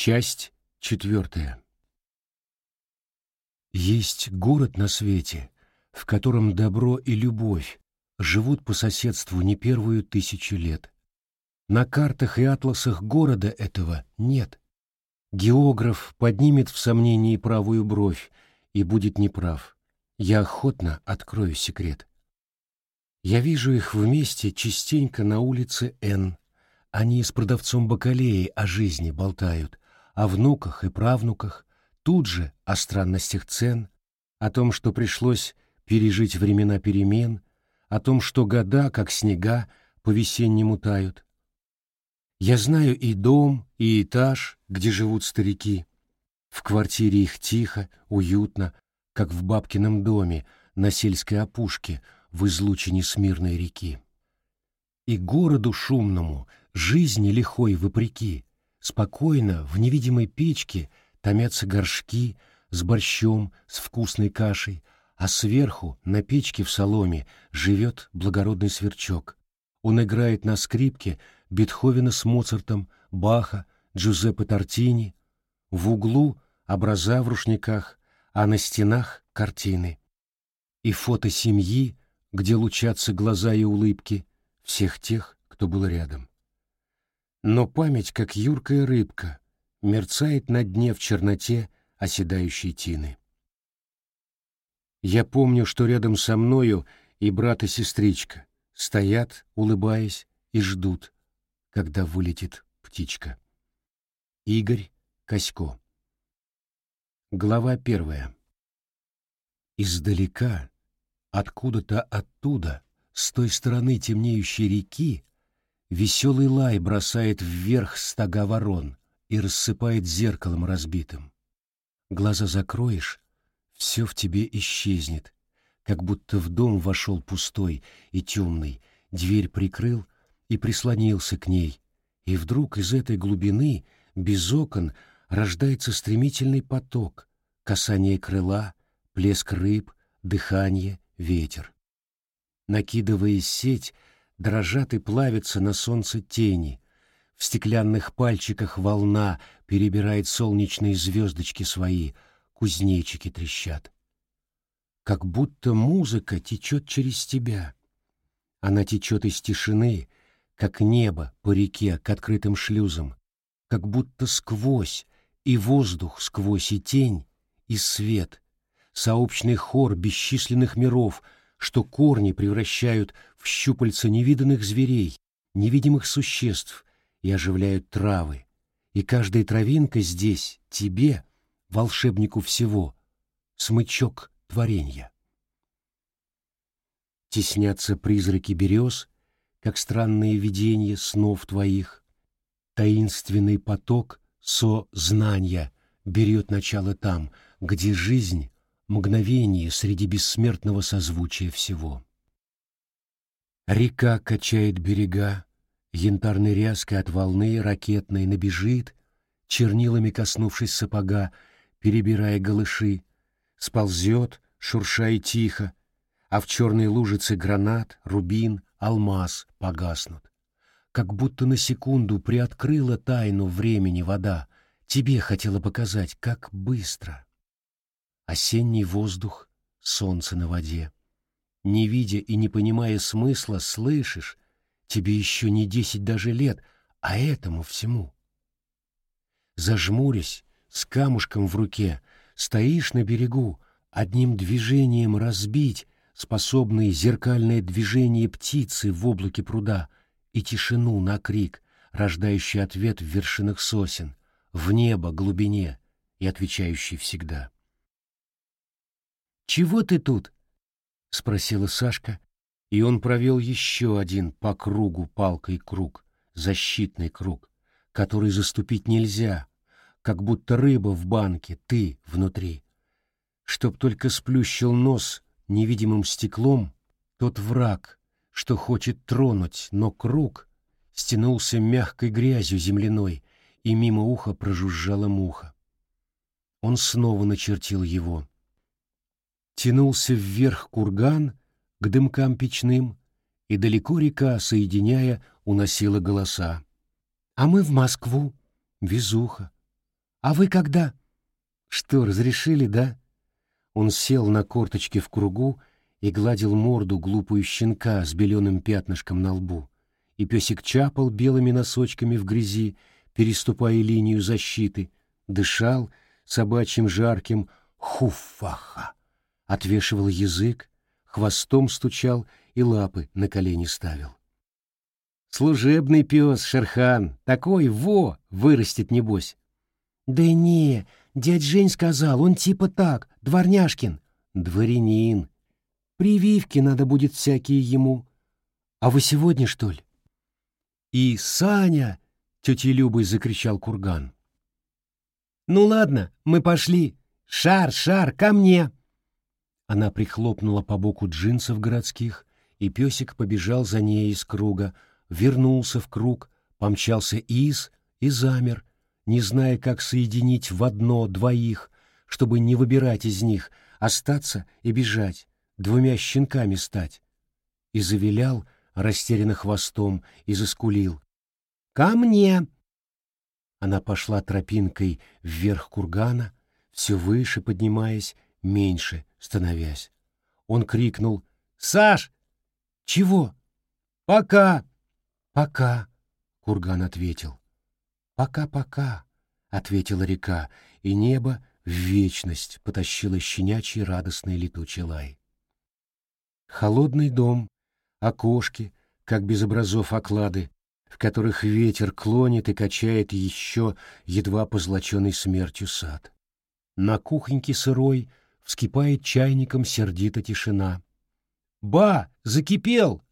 Часть четвертая. Есть город на свете, в котором добро и любовь живут по соседству не первую тысячу лет. На картах и атласах города этого нет. Географ поднимет в сомнении правую бровь и будет неправ. Я охотно открою секрет. Я вижу их вместе частенько на улице Н. Они с продавцом бакалеи о жизни болтают, о внуках и правнуках, тут же о странностях цен, о том, что пришлось пережить времена перемен, о том, что года, как снега, по-весеннему тают. Я знаю и дом, и этаж, где живут старики. В квартире их тихо, уютно, как в бабкином доме на сельской опушке в излучине смирной реки. И городу шумному, жизни лихой вопреки, Спокойно в невидимой печке томятся горшки с борщом, с вкусной кашей, а сверху, на печке в соломе, живет благородный сверчок. Он играет на скрипке Бетховена с Моцартом, Баха, Джузеппе Тортини. В углу образа в рушниках, а на стенах картины. И фото семьи, где лучатся глаза и улыбки всех тех, кто был рядом. Но память, как юркая рыбка, мерцает на дне в черноте оседающей тины. Я помню, что рядом со мною и брат, и сестричка стоят, улыбаясь, и ждут, когда вылетит птичка. Игорь Косько Глава первая Издалека, откуда-то оттуда, с той стороны темнеющей реки, Веселый лай бросает вверх стога ворон и рассыпает зеркалом разбитым. Глаза закроешь, все в тебе исчезнет, как будто в дом вошел пустой и темный, дверь прикрыл и прислонился к ней, и вдруг из этой глубины, без окон, рождается стремительный поток, касание крыла, плеск рыб, дыхание, ветер. Накидывая сеть, дрожат и плавятся на солнце тени. В стеклянных пальчиках волна перебирает солнечные звездочки свои, кузнечики трещат. Как будто музыка течет через тебя. Она течет из тишины, как небо по реке к открытым шлюзам, как будто сквозь, и воздух сквозь, и тень, и свет, сообщный хор бесчисленных миров — что корни превращают в щупальца невиданных зверей, невидимых существ и оживляют травы. И каждая травинка здесь, тебе, волшебнику всего, смычок творенья. Теснятся призраки берез, как странные видения снов твоих. Таинственный поток со-знания берет начало там, где жизнь мгновение среди бессмертного созвучия всего. Река качает берега, янтарной ряской от волны ракетной набежит, чернилами коснувшись сапога, перебирая голыши, сползет, шуршая тихо, а в черной лужице гранат, рубин, алмаз погаснут. Как будто на секунду приоткрыла тайну времени вода, тебе хотела показать, как быстро. Осенний воздух, солнце на воде. Не видя и не понимая смысла, слышишь, тебе еще не десять даже лет, а этому всему. Зажмурясь, с камушком в руке, стоишь на берегу, одним движением разбить способные зеркальное движение птицы в облаке пруда и тишину на крик, рождающий ответ в вершинах сосен, в небо, глубине и отвечающий всегда. «Чего ты тут?» — спросила Сашка, и он провел еще один по кругу палкой круг, защитный круг, который заступить нельзя, как будто рыба в банке, ты внутри. Чтоб только сплющил нос невидимым стеклом, тот враг, что хочет тронуть, но круг стянулся мягкой грязью земляной, и мимо уха прожужжала муха. Он снова начертил его, тянулся вверх курган к дымкам печным, и далеко река, соединяя, уносила голоса. А мы в Москву, везуха. А вы когда?» «Что, разрешили, да?» Он сел на корточки в кругу и гладил морду глупую щенка с беленым пятнышком на лбу. И песик чапал белыми носочками в грязи, переступая линию защиты, дышал собачьим жарким хуфаха, отвешивал язык, хвостом стучал и лапы на колени ставил. Служебный пес, Шерхан, такой, во, вырастет, небось. Да не, дядь Жень сказал, он типа так, дворняжкин. Дворянин. Прививки надо будет всякие ему. А вы сегодня, что ли? И Саня, тетей Любой закричал Курган. Ну ладно, мы пошли. Шар, шар, ко мне. Она прихлопнула по боку джинсов городских, и песик побежал за ней из круга, вернулся в круг, помчался из и замер, не зная, как соединить в одно двоих, чтобы не выбирать из них, остаться и бежать, двумя щенками стать. И завилял, растерянно хвостом, и заскулил. «Ко мне!» Она пошла тропинкой вверх кургана, все выше поднимаясь, меньше становясь. Он крикнул «Саш!» «Чего?» «Пока!» «Пока», — Курган ответил. «Пока-пока», — ответила река, и небо в вечность потащило щенячий радостный летучий лай. Холодный дом, окошки, как без образов оклады, в которых ветер клонит и качает еще едва позлоченный смертью сад. На кухоньке сырой вскипает чайником сердито тишина. «Ба! Закипел!»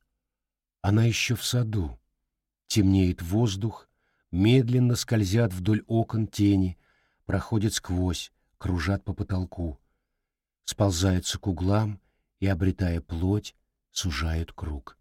Она еще в саду. Темнеет воздух, медленно скользят вдоль окон тени, проходят сквозь, кружат по потолку, сползаются к углам и, обретая плоть, сужают круг.